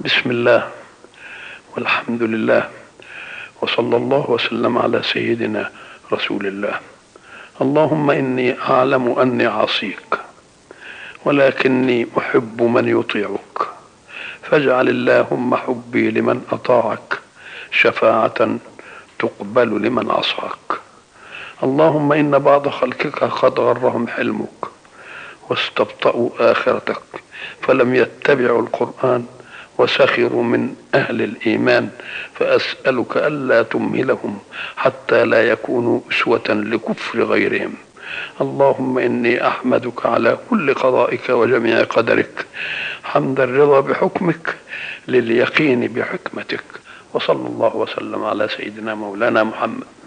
بسم الله والحمد لله وصلى الله وسلم على سيدنا رسول الله. اللهم إني أعلم أني عصيك ولكني أحب من يطيعك. فاجعل اللهم حبي لمن أطاعك شفاعة تقبل لمن عصاك. اللهم إن بعض خلقك قد غرهم حلمك واستبطأوا آخرتك فلم يتبعوا القرآن وسخروا من أهل الإيمان فأسألك ألا تمهلهم حتى لا يكونوا أسوة لكفر غيرهم. اللهم إني أحمدك على كل قضائك وجميع قدرك. حمد الرضا بحكمك لليقين بحكمتك. وصلى الله وسلم على سيدنا مولانا محمد.